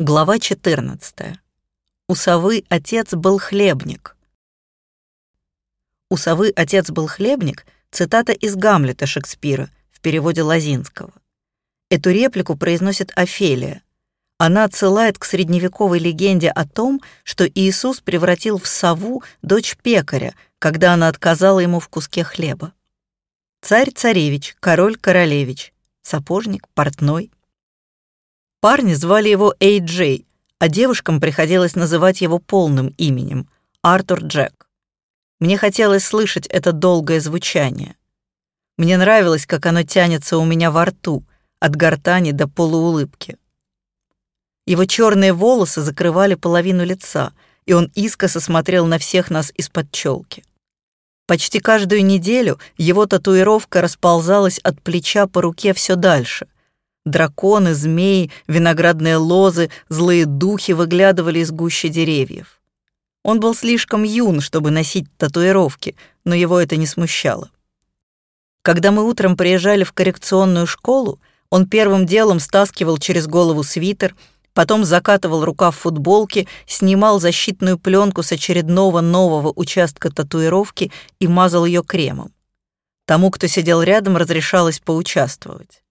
Глава 14. У совы отец был хлебник. У совы отец был хлебник — цитата из Гамлета Шекспира в переводе Лазинского. Эту реплику произносит Офелия. Она отсылает к средневековой легенде о том, что Иисус превратил в сову дочь пекаря, когда она отказала ему в куске хлеба. Царь-царевич, король-королевич, сапожник, портной — Парни звали его Эй Джей, а девушкам приходилось называть его полным именем — Артур Джек. Мне хотелось слышать это долгое звучание. Мне нравилось, как оно тянется у меня во рту, от гортани до полуулыбки. Его черные волосы закрывали половину лица, и он искоса смотрел на всех нас из-под челки. Почти каждую неделю его татуировка расползалась от плеча по руке все дальше — Драконы, змеи, виноградные лозы, злые духи выглядывали из гущи деревьев. Он был слишком юн, чтобы носить татуировки, но его это не смущало. Когда мы утром приезжали в коррекционную школу, он первым делом стаскивал через голову свитер, потом закатывал рукав футболки, снимал защитную пленку с очередного нового участка татуировки и мазал ее кремом. Тому, кто сидел рядом, разрешалось поучаствовать.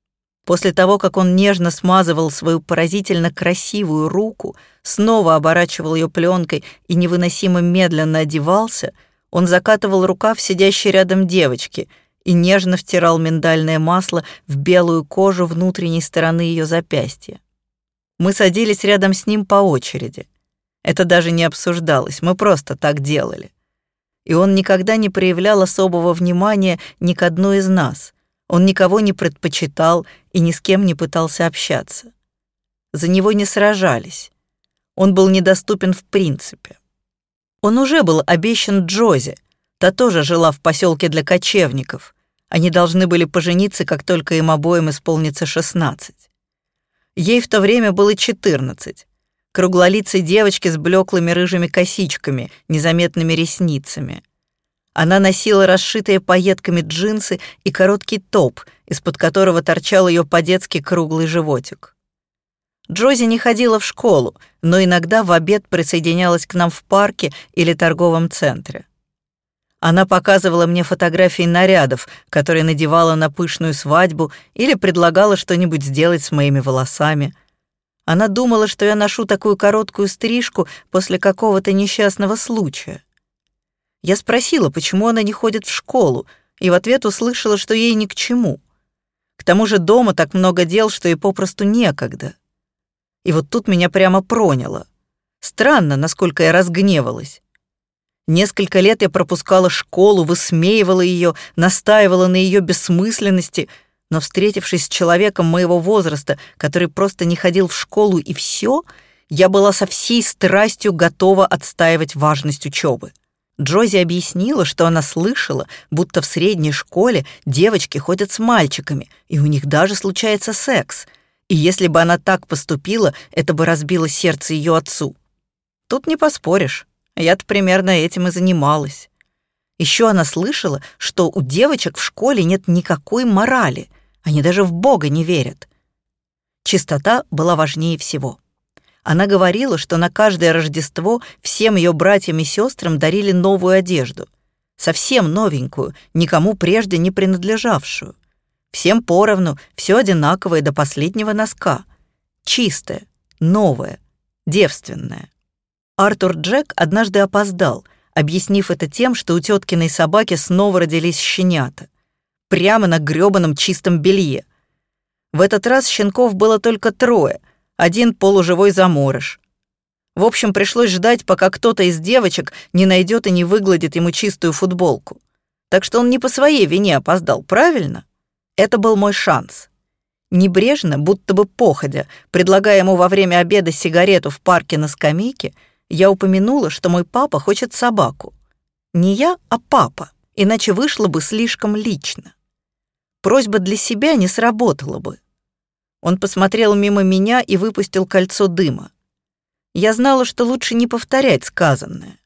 После того, как он нежно смазывал свою поразительно красивую руку, снова оборачивал ее пленкой и невыносимо медленно одевался, он закатывал рукав сидящей рядом девочки и нежно втирал миндальное масло в белую кожу внутренней стороны ее запястья. Мы садились рядом с ним по очереди. Это даже не обсуждалось, мы просто так делали. И он никогда не проявлял особого внимания ни к одной из нас — он никого не предпочитал и ни с кем не пытался общаться. За него не сражались. Он был недоступен в принципе. Он уже был обещан Джози, та тоже жила в поселке для кочевников. Они должны были пожениться, как только им обоим исполнится 16. Ей в то время было 14. Круглолицей девочки с блеклыми рыжими косичками, незаметными ресницами — она носила расшитые пайетками джинсы и короткий топ, из-под которого торчал ее по-детски круглый животик. Джози не ходила в школу, но иногда в обед присоединялась к нам в парке или торговом центре. Она показывала мне фотографии нарядов, которые надевала на пышную свадьбу, или предлагала что-нибудь сделать с моими волосами. Она думала, что я ношу такую короткую стрижку после какого-то несчастного случая. Я спросила, почему она не ходит в школу, и в ответ услышала, что ей ни к чему. К тому же дома так много дел, что ей попросту некогда. И вот тут меня прямо проняло. Странно, насколько я разгневалась. Несколько лет я пропускала школу, высмеивала ее, настаивала на ее бессмысленности, но, встретившись с человеком моего возраста, который просто не ходил в школу и все, я была со всей страстью готова отстаивать важность учебы. Джози объяснила, что она слышала, будто в средней школе девочки ходят с мальчиками, и у них даже случается секс. И если бы она так поступила, это бы разбило сердце ее отцу. Тут не поспоришь. Я-то примерно этим и занималась. Еще она слышала, что у девочек в школе нет никакой морали. Они даже в Бога не верят. Чистота была важнее всего. Она говорила, что на каждое Рождество всем ее братьям и сестрам дарили новую одежду. Совсем новенькую, никому прежде не принадлежавшую. Всем поровну, все одинаковое до последнего носка. Чистое, новое, девственное. Артур Джек однажды опоздал, объяснив это тем, что у теткиной собаки снова родились щенята. Прямо на грёбаном чистом белье. В этот раз щенков было только трое, один полуживой заморыш. В общем, пришлось ждать, пока кто-то из девочек не найдет и не выгладит ему чистую футболку. Так что он не по своей вине опоздал, правильно? Это был мой шанс. Небрежно, будто бы походя, предлагая ему во время обеда сигарету в парке на скамейке, я упомянула, что мой папа хочет собаку. Не я, а папа, иначе вышло бы слишком лично. Просьба для себя не сработала бы. Он посмотрел мимо меня и выпустил кольцо дыма. Я знала, что лучше не повторять сказанное.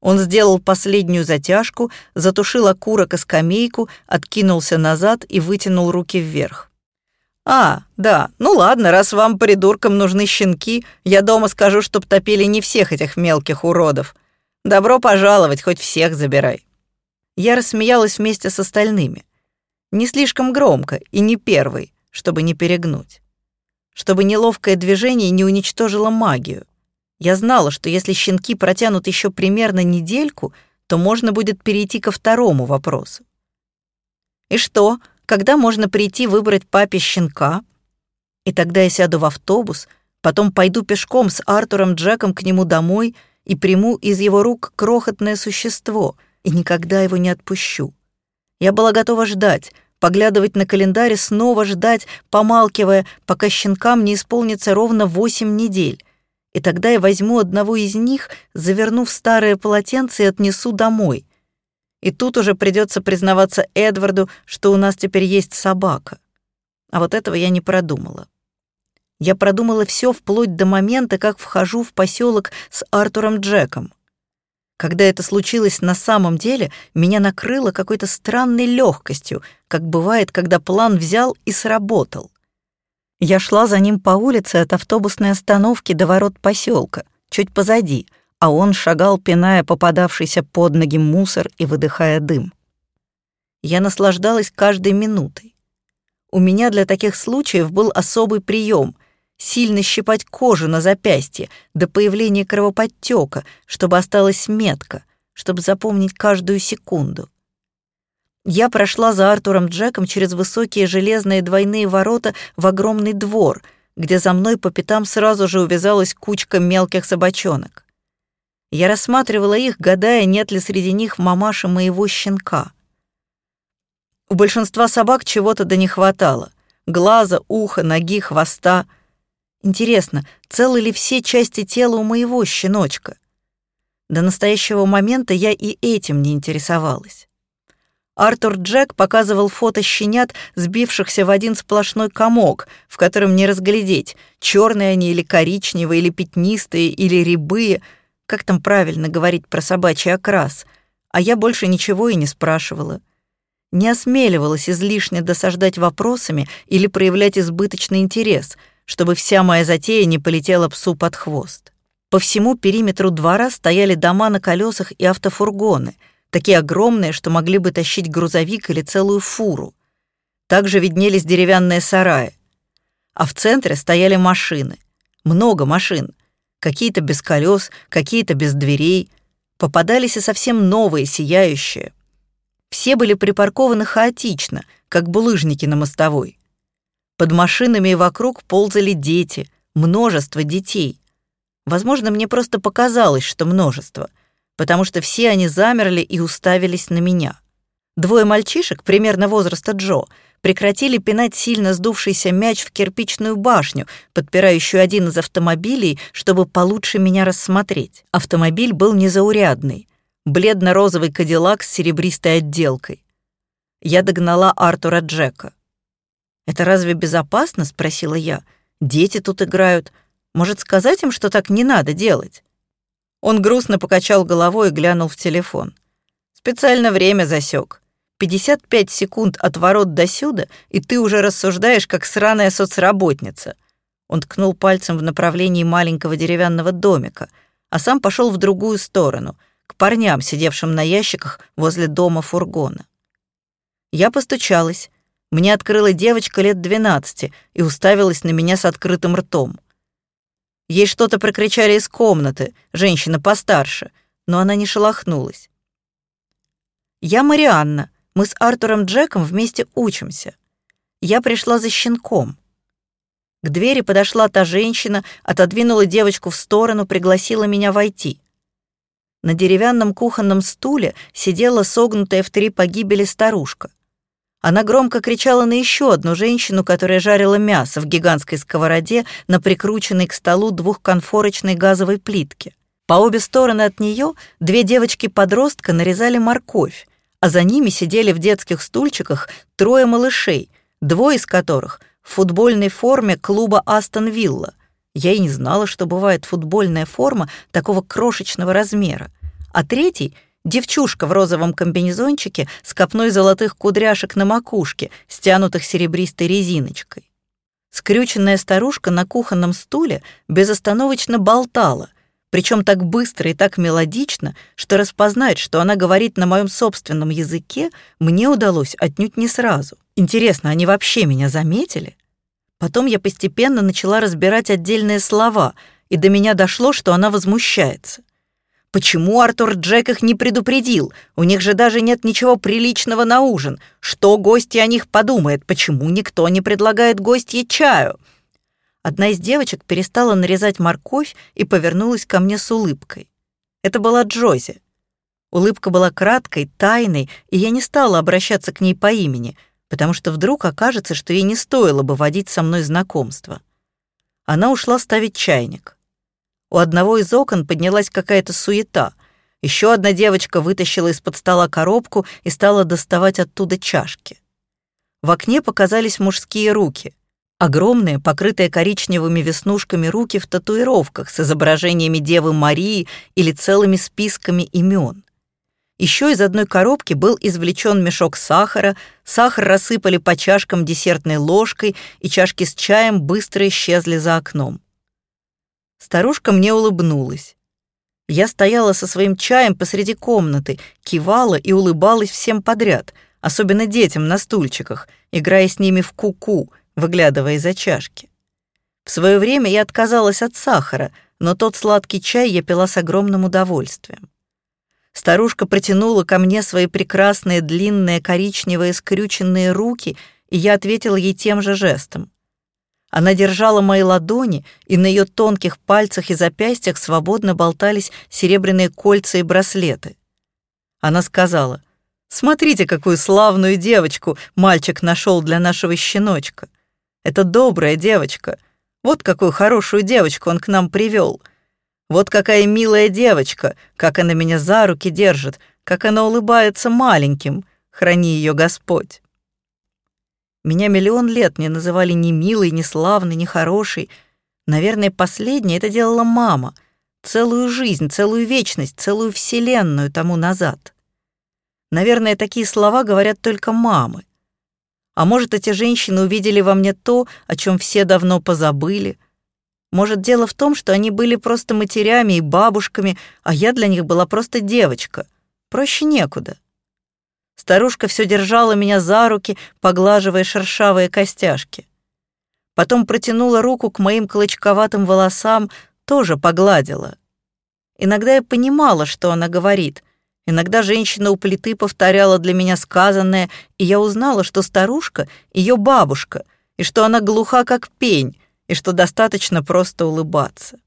Он сделал последнюю затяжку, затушил окурок и скамейку, откинулся назад и вытянул руки вверх. «А, да, ну ладно, раз вам, придуркам, нужны щенки, я дома скажу, чтоб топили не всех этих мелких уродов. Добро пожаловать, хоть всех забирай». Я рассмеялась вместе с остальными. Не слишком громко и не первый, чтобы не перегнуть. Чтобы неловкое движение не уничтожило магию. Я знала, что если щенки протянут еще примерно недельку, то можно будет перейти ко второму вопросу. И что, когда можно прийти выбрать папе щенка? И тогда я сяду в автобус, потом пойду пешком с Артуром Джеком к нему домой и приму из его рук крохотное существо и никогда его не отпущу. Я была готова ждать, поглядывать на календарь и снова ждать, помалкивая, пока щенкам не исполнится ровно восемь недель. И тогда я возьму одного из них, заверну в старое полотенце и отнесу домой. И тут уже придется признаваться Эдварду, что у нас теперь есть собака. А вот этого я не продумала. Я продумала все вплоть до момента, как вхожу в поселок с Артуром Джеком. Когда это случилось на самом деле, меня накрыло какой-то странной легкостью, как бывает, когда план взял и сработал. Я шла за ним по улице от автобусной остановки до ворот поселка, чуть позади, а он шагал, пиная попадавшийся под ноги мусор и выдыхая дым. Я наслаждалась каждой минутой. У меня для таких случаев был особый прием — сильно щипать кожу на запястье до появления кровоподтека, чтобы осталась метка, чтобы запомнить каждую секунду. Я прошла за Артуром Джеком через высокие железные двойные ворота в огромный двор, где за мной по пятам сразу же увязалась кучка мелких собачонок. Я рассматривала их, гадая, нет ли среди них мамаши моего щенка. У большинства собак чего-то да не хватало. Глаза, уха, ноги, хвоста — Интересно, целы ли все части тела у моего щеночка? До настоящего момента я и этим не интересовалась. Артур Джек показывал фото щенят, сбившихся в один сплошной комок, в котором не разглядеть, черные они или коричневые, или пятнистые, или рябые, как там правильно говорить про собачий окрас, а я больше ничего и не спрашивала. Не осмеливалась излишне досаждать вопросами или проявлять избыточный интерес — чтобы вся моя затея не полетела псу под хвост. По всему периметру двора стояли дома на колесах и автофургоны, такие огромные, что могли бы тащить грузовик или целую фуру. Также виднелись деревянные сараи. А в центре стояли машины. Много машин. Какие-то без колес, какие-то без дверей. Попадались и совсем новые, сияющие. Все были припаркованы хаотично, как булыжники на мостовой. Под машинами и вокруг ползали дети, множество детей. Возможно, мне просто показалось, что множество, потому что все они замерли и уставились на меня. Двое мальчишек, примерно возраста Джо, прекратили пинать сильно сдувшийся мяч в кирпичную башню, подпирающую один из автомобилей, чтобы получше меня рассмотреть. Автомобиль был незаурядный, бледно-розовый кадиллак с серебристой отделкой. Я догнала Артура Джека. «Это разве безопасно?» — спросила я. «Дети тут играют. Может, сказать им, что так не надо делать?» Он грустно покачал головой и глянул в телефон. «Специально время засек. 55 секунд от ворот до сюда, и ты уже рассуждаешь, как сраная соцработница». Он ткнул пальцем в направлении маленького деревянного домика, а сам пошел в другую сторону, к парням, сидевшим на ящиках возле дома фургона. Я постучалась, мне открыла девочка лет двенадцати и уставилась на меня с открытым ртом. Ей что-то прокричали из комнаты, женщина постарше, но она не шелохнулась. «Я Марианна. Мы с Артуром Джеком вместе учимся. Я пришла за щенком». К двери подошла та женщина, отодвинула девочку в сторону, пригласила меня войти. На деревянном кухонном стуле сидела согнутая в три погибели старушка — она громко кричала на еще одну женщину, которая жарила мясо в гигантской сковороде на прикрученной к столу двухконфорочной газовой плитке. По обе стороны от нее две девочки-подростка нарезали морковь, а за ними сидели в детских стульчиках трое малышей, двое из которых в футбольной форме клуба «Астон Вилла». Я и не знала, что бывает футбольная форма такого крошечного размера. А третий — Девчушка в розовом комбинезончике с копной золотых кудряшек на макушке, стянутых серебристой резиночкой. Скрюченная старушка на кухонном стуле безостановочно болтала, причем так быстро и так мелодично, что распознать, что она говорит на моем собственном языке, мне удалось отнюдь не сразу. Интересно, они вообще меня заметили? Потом я постепенно начала разбирать отдельные слова, и до меня дошло, что она возмущается. Почему Артур Джек их не предупредил? У них же даже нет ничего приличного на ужин. Что гости о них подумают? Почему никто не предлагает гостье чаю? Одна из девочек перестала нарезать морковь и повернулась ко мне с улыбкой. Это была Джози. Улыбка была краткой, тайной, и я не стала обращаться к ней по имени, потому что вдруг окажется, что ей не стоило бы водить со мной знакомство. Она ушла ставить чайник. У одного из окон поднялась какая-то суета. Еще одна девочка вытащила из-под стола коробку и стала доставать оттуда чашки. В окне показались мужские руки. Огромные, покрытые коричневыми веснушками руки в татуировках с изображениями Девы Марии или целыми списками имен. Еще из одной коробки был извлечен мешок сахара, сахар рассыпали по чашкам десертной ложкой, и чашки с чаем быстро исчезли за окном. Старушка мне улыбнулась. Я стояла со своим чаем посреди комнаты, кивала и улыбалась всем подряд, особенно детям на стульчиках, играя с ними в куку, -ку, выглядывая из-за чашки. В свое время я отказалась от сахара, но тот сладкий чай я пила с огромным удовольствием. Старушка протянула ко мне свои прекрасные длинные коричневые скрюченные руки, и я ответила ей тем же жестом. Она держала мои ладони, и на ее тонких пальцах и запястьях свободно болтались серебряные кольца и браслеты. Она сказала, «Смотрите, какую славную девочку мальчик нашел для нашего щеночка. Это добрая девочка. Вот какую хорошую девочку он к нам привел. Вот какая милая девочка, как она меня за руки держит, как она улыбается маленьким. Храни ее Господь». Меня миллион лет не называли ни милой, ни славной, ни хорошей. Наверное, последнее это делала мама. Целую жизнь, целую вечность, целую вселенную тому назад. Наверное, такие слова говорят только мамы. А может, эти женщины увидели во мне то, о чем все давно позабыли. Может, дело в том, что они были просто матерями и бабушками, а я для них была просто девочка. Проще некуда. Старушка все держала меня за руки, поглаживая шершавые костяшки. Потом протянула руку к моим клочковатым волосам, тоже погладила. Иногда я понимала, что она говорит. Иногда женщина у плиты повторяла для меня сказанное, и я узнала, что старушка — ее бабушка, и что она глуха, как пень, и что достаточно просто улыбаться.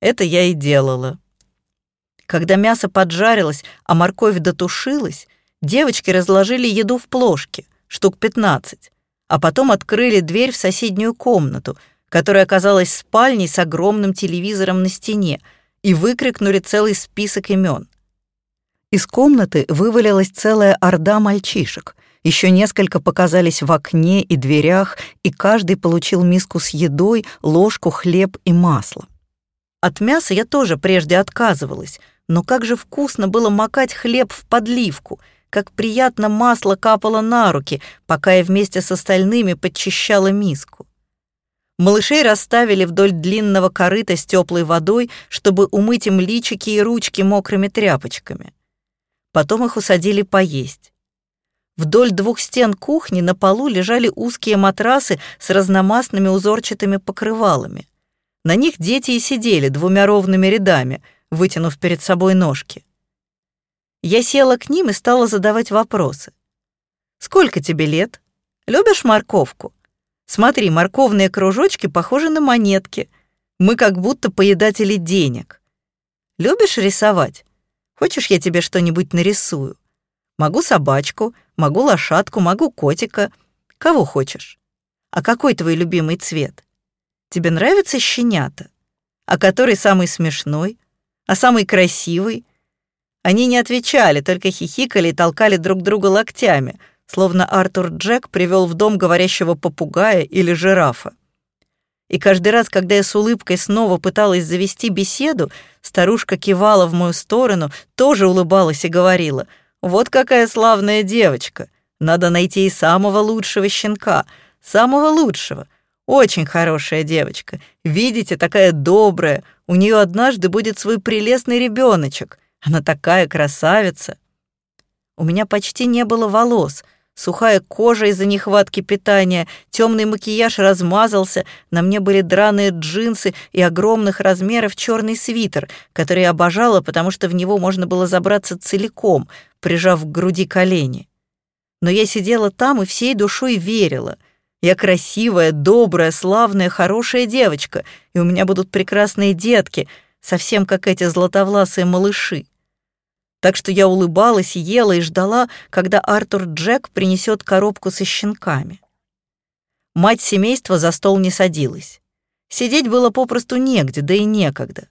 Это я и делала. Когда мясо поджарилось, а морковь дотушилась, Девочки разложили еду в плошки, штук 15, а потом открыли дверь в соседнюю комнату, которая оказалась спальней с огромным телевизором на стене, и выкрикнули целый список имен. Из комнаты вывалилась целая орда мальчишек. Еще несколько показались в окне и дверях, и каждый получил миску с едой, ложку, хлеб и масло. От мяса я тоже прежде отказывалась, но как же вкусно было макать хлеб в подливку — как приятно масло капало на руки, пока я вместе с остальными подчищала миску. Малышей расставили вдоль длинного корыта с теплой водой, чтобы умыть им личики и ручки мокрыми тряпочками. Потом их усадили поесть. Вдоль двух стен кухни на полу лежали узкие матрасы с разномастными узорчатыми покрывалами. На них дети и сидели двумя ровными рядами, вытянув перед собой ножки. Я села к ним и стала задавать вопросы. «Сколько тебе лет? Любишь морковку? Смотри, морковные кружочки похожи на монетки. Мы как будто поедатели денег. Любишь рисовать? Хочешь, я тебе что-нибудь нарисую? Могу собачку, могу лошадку, могу котика. Кого хочешь? А какой твой любимый цвет? Тебе нравятся щенята? А который самый смешной? А самый красивый? Они не отвечали, только хихикали и толкали друг друга локтями, словно Артур Джек привел в дом говорящего попугая или жирафа. И каждый раз, когда я с улыбкой снова пыталась завести беседу, старушка кивала в мою сторону, тоже улыбалась и говорила, «Вот какая славная девочка! Надо найти и самого лучшего щенка, самого лучшего. Очень хорошая девочка. Видите, такая добрая. У нее однажды будет свой прелестный ребеночек. Она такая красавица. У меня почти не было волос. Сухая кожа из-за нехватки питания, темный макияж размазался, на мне были драные джинсы и огромных размеров черный свитер, который я обожала, потому что в него можно было забраться целиком, прижав к груди колени. Но я сидела там и всей душой верила. Я красивая, добрая, славная, хорошая девочка, и у меня будут прекрасные детки, совсем как эти златовласые малыши так что я улыбалась, ела и ждала, когда Артур Джек принесет коробку со щенками. Мать семейства за стол не садилась. Сидеть было попросту негде, да и некогда.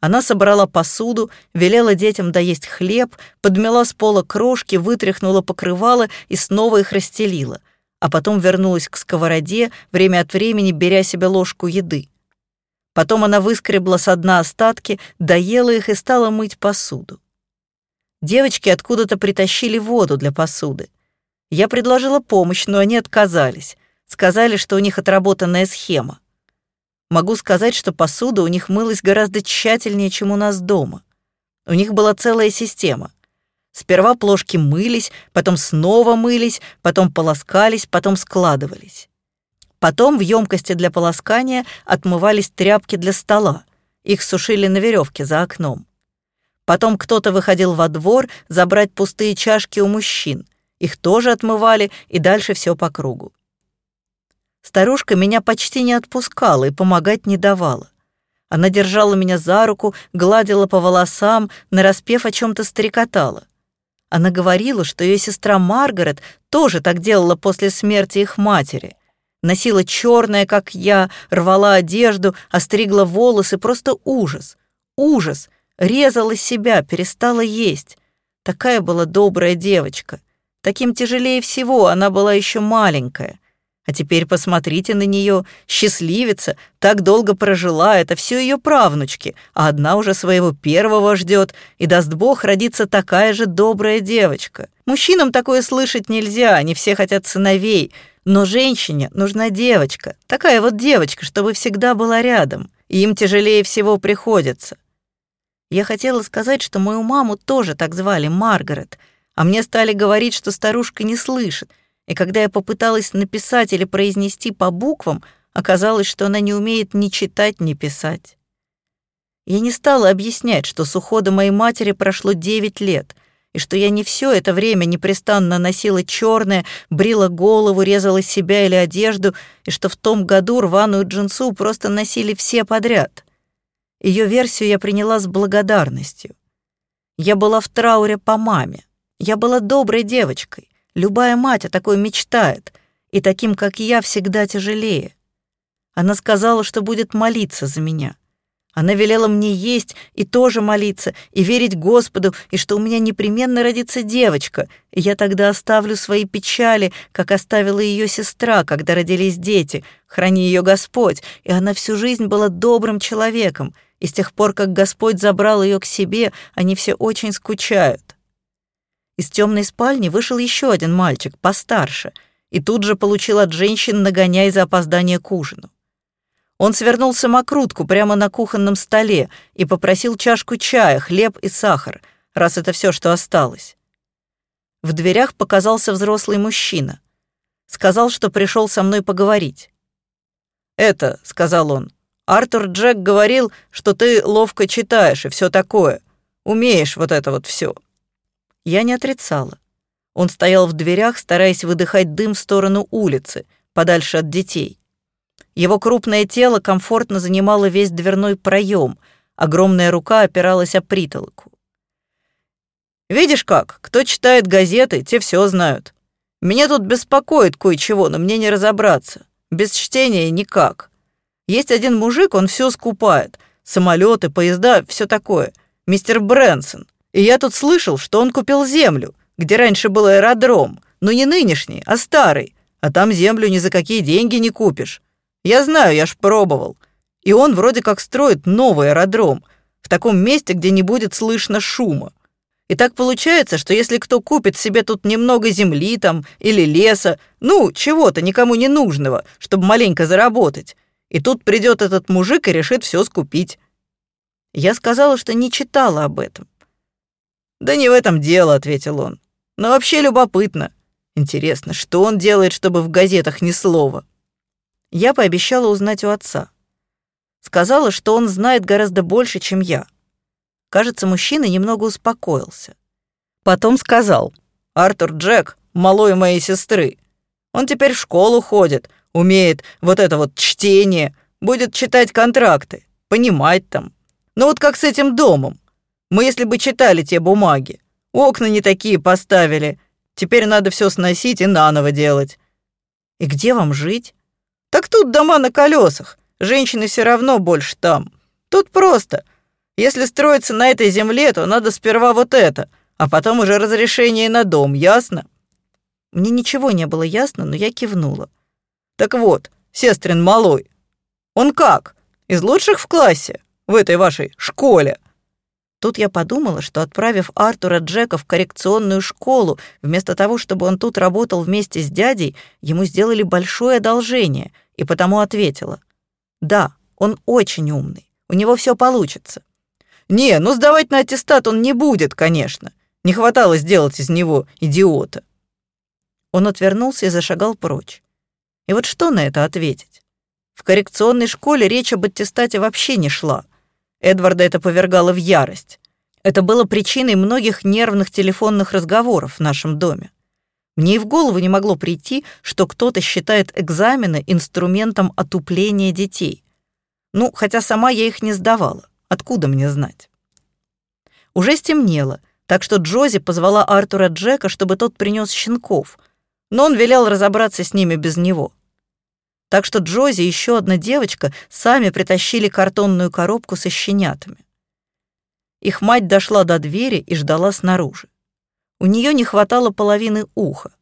Она собрала посуду, велела детям доесть хлеб, подмела с пола крошки, вытряхнула покрывало и снова их расстелила, а потом вернулась к сковороде, время от времени беря себе ложку еды. Потом она выскребла со дна остатки, доела их и стала мыть посуду. Девочки откуда-то притащили воду для посуды. Я предложила помощь, но они отказались. Сказали, что у них отработанная схема. Могу сказать, что посуда у них мылась гораздо тщательнее, чем у нас дома. У них была целая система. Сперва плошки мылись, потом снова мылись, потом полоскались, потом складывались. Потом в емкости для полоскания отмывались тряпки для стола. Их сушили на веревке за окном. Потом кто-то выходил во двор забрать пустые чашки у мужчин. Их тоже отмывали, и дальше все по кругу. Старушка меня почти не отпускала и помогать не давала. Она держала меня за руку, гладила по волосам, нараспев о чем-то стрекотала. Она говорила, что ее сестра Маргарет тоже так делала после смерти их матери. Носила черное, как я, рвала одежду, остригла волосы, просто ужас. Ужас, резала себя, перестала есть. Такая была добрая девочка. Таким тяжелее всего, она была еще маленькая. А теперь посмотрите на нее, счастливица, так долго прожила, это все ее правнучки, а одна уже своего первого ждет, и даст Бог родиться такая же добрая девочка. Мужчинам такое слышать нельзя, они все хотят сыновей, но женщине нужна девочка, такая вот девочка, чтобы всегда была рядом, им тяжелее всего приходится. Я хотела сказать, что мою маму тоже так звали Маргарет, а мне стали говорить, что старушка не слышит, и когда я попыталась написать или произнести по буквам, оказалось, что она не умеет ни читать, ни писать. Я не стала объяснять, что с ухода моей матери прошло 9 лет, и что я не все это время непрестанно носила черное, брила голову, резала себя или одежду, и что в том году рваную джинсу просто носили все подряд. Ее версию я приняла с благодарностью. Я была в трауре по маме. Я была доброй девочкой. Любая мать о такой мечтает, и таким, как я, всегда тяжелее. Она сказала, что будет молиться за меня. Она велела мне есть и тоже молиться, и верить Господу, и что у меня непременно родится девочка, и я тогда оставлю свои печали, как оставила ее сестра, когда родились дети, храни ее Господь, и она всю жизнь была добрым человеком, и с тех пор, как Господь забрал ее к себе, они все очень скучают. Из темной спальни вышел еще один мальчик, постарше, и тут же получил от женщин нагоняй за опоздание к ужину. Он свернул самокрутку прямо на кухонном столе и попросил чашку чая, хлеб и сахар, раз это все, что осталось. В дверях показался взрослый мужчина. Сказал, что пришел со мной поговорить. «Это», — сказал он, Артур Джек говорил, что ты ловко читаешь и все такое. Умеешь вот это вот все. Я не отрицала. Он стоял в дверях, стараясь выдыхать дым в сторону улицы, подальше от детей. Его крупное тело комфортно занимало весь дверной проем, огромная рука опиралась о притолоку. «Видишь как, кто читает газеты, те все знают. Меня тут беспокоит кое-чего, но мне не разобраться. Без чтения никак. Есть один мужик, он все скупает. Самолеты, поезда, все такое. Мистер Брэнсон. И я тут слышал, что он купил землю, где раньше был аэродром. Но не нынешний, а старый. А там землю ни за какие деньги не купишь. Я знаю, я ж пробовал. И он вроде как строит новый аэродром. В таком месте, где не будет слышно шума. И так получается, что если кто купит себе тут немного земли там или леса, ну, чего-то никому не нужного, чтобы маленько заработать, и тут придет этот мужик и решит все скупить. Я сказала, что не читала об этом. «Да не в этом дело», — ответил он. «Но вообще любопытно. Интересно, что он делает, чтобы в газетах ни слова?» Я пообещала узнать у отца. Сказала, что он знает гораздо больше, чем я. Кажется, мужчина немного успокоился. Потом сказал, «Артур Джек, малой моей сестры. Он теперь в школу ходит, умеет вот это вот чтение, будет читать контракты, понимать там. Ну вот как с этим домом. Мы если бы читали те бумаги, окна не такие поставили, теперь надо все сносить и наново делать. И где вам жить? Так тут дома на колесах, женщины все равно больше там. Тут просто, если строиться на этой земле, то надо сперва вот это, а потом уже разрешение на дом, ясно?» Мне ничего не было ясно, но я кивнула. «Так вот, сестрин малой, он как? Из лучших в классе? В этой вашей школе?» Тут я подумала, что отправив Артура Джека в коррекционную школу, вместо того, чтобы он тут работал вместе с дядей, ему сделали большое одолжение, и потому ответила. «Да, он очень умный, у него все получится». Не, ну сдавать на аттестат он не будет, конечно. Не хватало сделать из него идиота. Он отвернулся и зашагал прочь. И вот что на это ответить? В коррекционной школе речь об аттестате вообще не шла. Эдварда это повергало в ярость. Это было причиной многих нервных телефонных разговоров в нашем доме. Мне и в голову не могло прийти, что кто-то считает экзамены инструментом отупления детей. Ну, хотя сама я их не сдавала. Откуда мне знать? Уже стемнело, так что Джози позвала Артура Джека, чтобы тот принес щенков, но он велел разобраться с ними без него. Так что Джози и еще одна девочка сами притащили картонную коробку со щенятами. Их мать дошла до двери и ждала снаружи. У нее не хватало половины уха.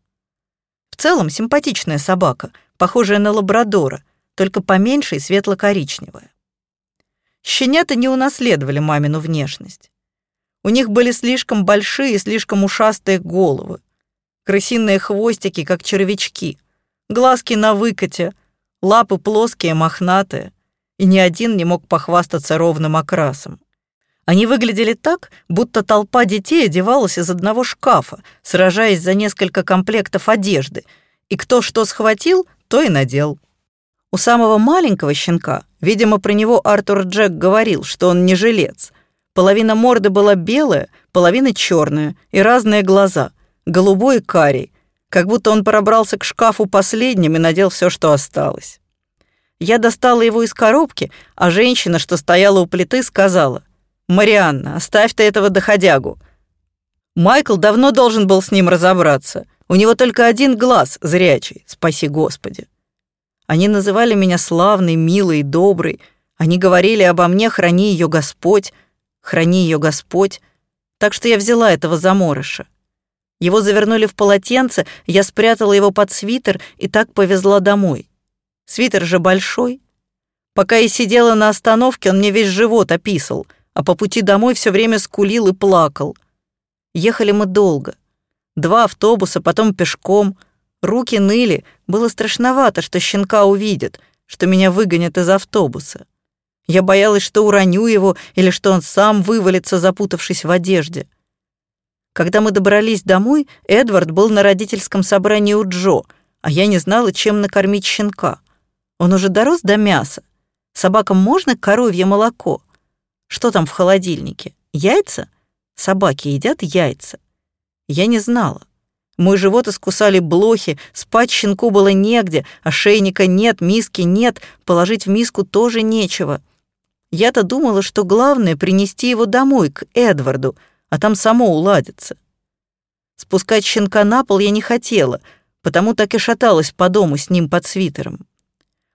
В целом симпатичная собака, похожая на лабрадора, только поменьше и светло-коричневая. Щенята не унаследовали мамину внешность. У них были слишком большие и слишком ушастые головы, крысиные хвостики, как червячки, глазки на выкате, лапы плоские, мохнатые, и ни один не мог похвастаться ровным окрасом. Они выглядели так, будто толпа детей одевалась из одного шкафа, сражаясь за несколько комплектов одежды, и кто что схватил, то и надел. У самого маленького щенка, видимо, про него Артур Джек говорил, что он не жилец. Половина морды была белая, половина черная и разные глаза, голубой карий, как будто он пробрался к шкафу последним и надел все, что осталось. Я достала его из коробки, а женщина, что стояла у плиты, сказала, «Марианна, оставь ты этого доходягу. Майкл давно должен был с ним разобраться. У него только один глаз зрячий, спаси Господи». Они называли меня славной, милой, доброй. Они говорили обо мне «Храни ее Господь», «Храни ее Господь». Так что я взяла этого заморыша. Его завернули в полотенце, я спрятала его под свитер и так повезла домой. Свитер же большой. Пока я сидела на остановке, он мне весь живот описал, а по пути домой все время скулил и плакал. Ехали мы долго. Два автобуса, потом пешком — Руки ныли, было страшновато, что щенка увидят, что меня выгонят из автобуса. Я боялась, что уроню его или что он сам вывалится, запутавшись в одежде. Когда мы добрались домой, Эдвард был на родительском собрании у Джо, а я не знала, чем накормить щенка. Он уже дорос до мяса. Собакам можно коровье молоко? Что там в холодильнике? Яйца? Собаки едят яйца. Я не знала. Мой живот искусали блохи, спать щенку было негде, ошейника нет, миски нет, положить в миску тоже нечего. Я-то думала, что главное — принести его домой, к Эдварду, а там само уладится. Спускать щенка на пол я не хотела, потому так и шаталась по дому с ним под свитером.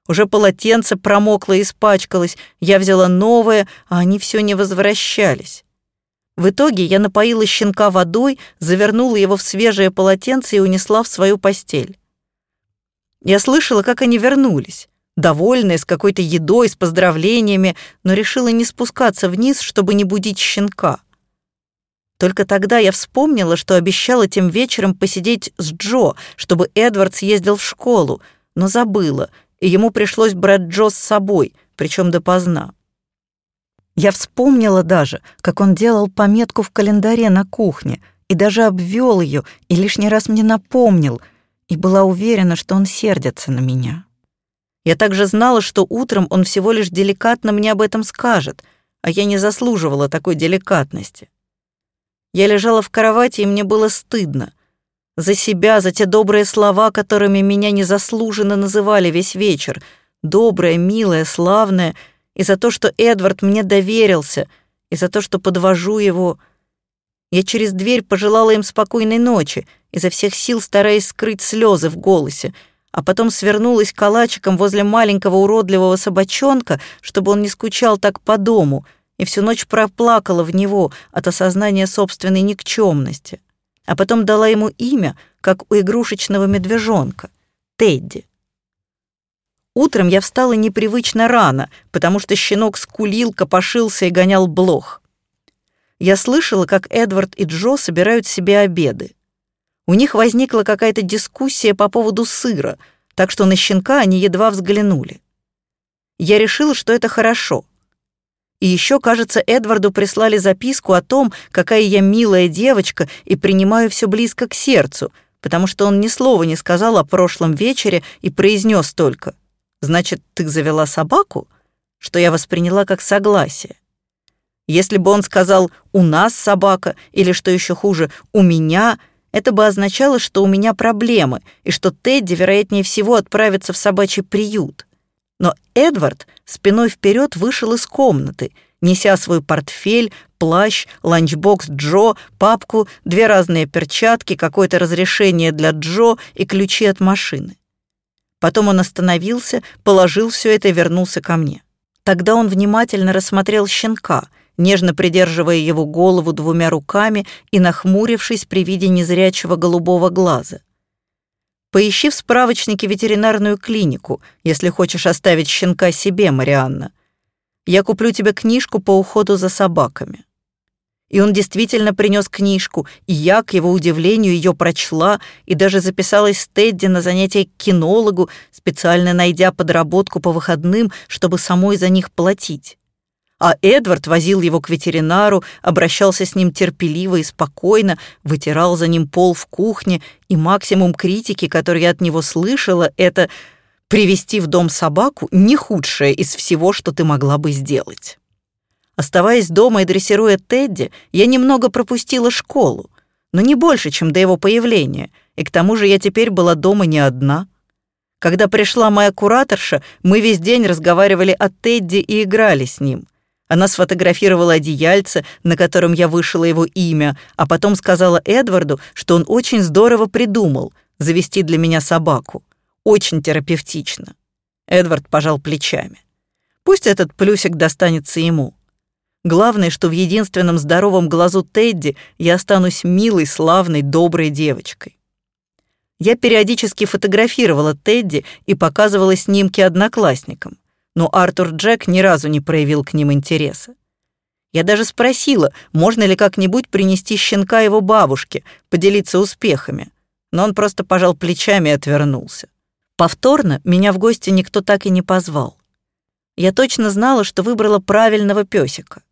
Уже полотенце промокло и испачкалось, я взяла новое, а они все не возвращались. В итоге я напоила щенка водой, завернула его в свежее полотенце и унесла в свою постель. Я слышала, как они вернулись, довольные, с какой-то едой, с поздравлениями, но решила не спускаться вниз, чтобы не будить щенка. Только тогда я вспомнила, что обещала тем вечером посидеть с Джо, чтобы Эдвард съездил в школу, но забыла, и ему пришлось брать Джо с собой, причем допоздна. Я вспомнила даже, как он делал пометку в календаре на кухне, и даже обвел ее, и лишний раз мне напомнил, и была уверена, что он сердится на меня. Я также знала, что утром он всего лишь деликатно мне об этом скажет, а я не заслуживала такой деликатности. Я лежала в кровати, и мне было стыдно. За себя, за те добрые слова, которыми меня незаслуженно называли весь вечер. Доброе, милое, славное. И за то, что Эдвард мне доверился. И за то, что подвожу его. Я через дверь пожелала им спокойной ночи, изо всех сил стараясь скрыть слезы в голосе, а потом свернулась калачиком возле маленького уродливого собачонка, чтобы он не скучал так по дому — и всю ночь проплакала в него от осознания собственной никчемности, а потом дала ему имя, как у игрушечного медвежонка — Тедди. Утром я встала непривычно рано, потому что щенок скулил, копошился и гонял блох. Я слышала, как Эдвард и Джо собирают себе обеды. У них возникла какая-то дискуссия по поводу сыра, так что на щенка они едва взглянули. Я решила, что это хорошо — и еще, кажется, Эдварду прислали записку о том, какая я милая девочка и принимаю все близко к сердцу, потому что он ни слова не сказал о прошлом вечере и произнес только «Значит, ты завела собаку?» что я восприняла как согласие. Если бы он сказал «у нас собака» или, что еще хуже, «у меня», это бы означало, что у меня проблемы и что Тедди, вероятнее всего, отправится в собачий приют. Но Эдвард спиной вперед вышел из комнаты, неся свой портфель, плащ, ланчбокс Джо, папку, две разные перчатки, какое-то разрешение для Джо и ключи от машины. Потом он остановился, положил все это и вернулся ко мне. Тогда он внимательно рассмотрел щенка, нежно придерживая его голову двумя руками и нахмурившись при виде незрячего голубого глаза. Поищи в справочнике ветеринарную клинику, если хочешь оставить щенка себе, Марианна. Я куплю тебе книжку по уходу за собаками». И он действительно принес книжку, и я, к его удивлению, ее прочла и даже записалась с Тедди на занятие к кинологу, специально найдя подработку по выходным, чтобы самой за них платить а Эдвард возил его к ветеринару, обращался с ним терпеливо и спокойно, вытирал за ним пол в кухне, и максимум критики, который я от него слышала, это привести в дом собаку не худшее из всего, что ты могла бы сделать. Оставаясь дома и дрессируя Тедди, я немного пропустила школу, но не больше, чем до его появления, и к тому же я теперь была дома не одна. Когда пришла моя кураторша, мы весь день разговаривали о Тедди и играли с ним — она сфотографировала одеяльце, на котором я вышила его имя, а потом сказала Эдварду, что он очень здорово придумал завести для меня собаку. Очень терапевтично. Эдвард пожал плечами. Пусть этот плюсик достанется ему. Главное, что в единственном здоровом глазу Тедди я останусь милой, славной, доброй девочкой. Я периодически фотографировала Тедди и показывала снимки одноклассникам но Артур Джек ни разу не проявил к ним интереса. Я даже спросила, можно ли как-нибудь принести щенка его бабушке, поделиться успехами, но он просто пожал плечами и отвернулся. Повторно меня в гости никто так и не позвал. Я точно знала, что выбрала правильного песика.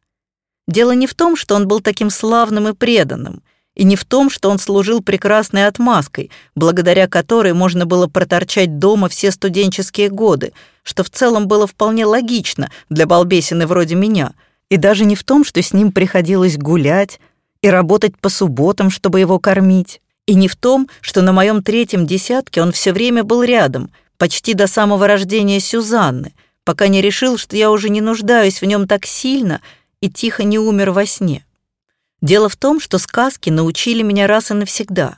Дело не в том, что он был таким славным и преданным — и не в том, что он служил прекрасной отмазкой, благодаря которой можно было проторчать дома все студенческие годы, что в целом было вполне логично для балбесины вроде меня, и даже не в том, что с ним приходилось гулять и работать по субботам, чтобы его кормить, и не в том, что на моем третьем десятке он все время был рядом, почти до самого рождения Сюзанны, пока не решил, что я уже не нуждаюсь в нем так сильно и тихо не умер во сне. Дело в том, что сказки научили меня раз и навсегда.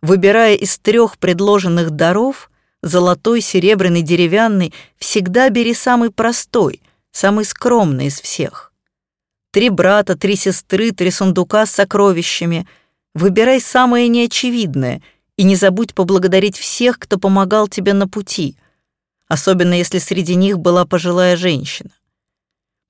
Выбирая из трех предложенных даров, золотой, серебряный, деревянный, всегда бери самый простой, самый скромный из всех. Три брата, три сестры, три сундука с сокровищами. Выбирай самое неочевидное и не забудь поблагодарить всех, кто помогал тебе на пути, особенно если среди них была пожилая женщина.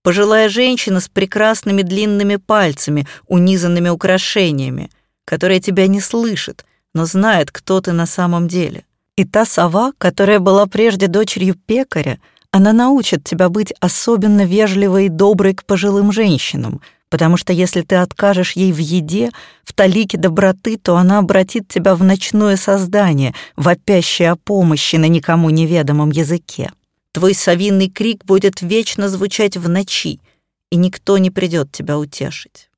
Пожилая женщина с прекрасными длинными пальцами, унизанными украшениями, которая тебя не слышит, но знает, кто ты на самом деле. И та сова, которая была прежде дочерью пекаря, она научит тебя быть особенно вежливой и доброй к пожилым женщинам, потому что если ты откажешь ей в еде, в талике доброты, то она обратит тебя в ночное создание, вопящее о помощи на никому неведомом языке. Твой совинный крик будет вечно звучать в ночи, и никто не придет тебя утешить.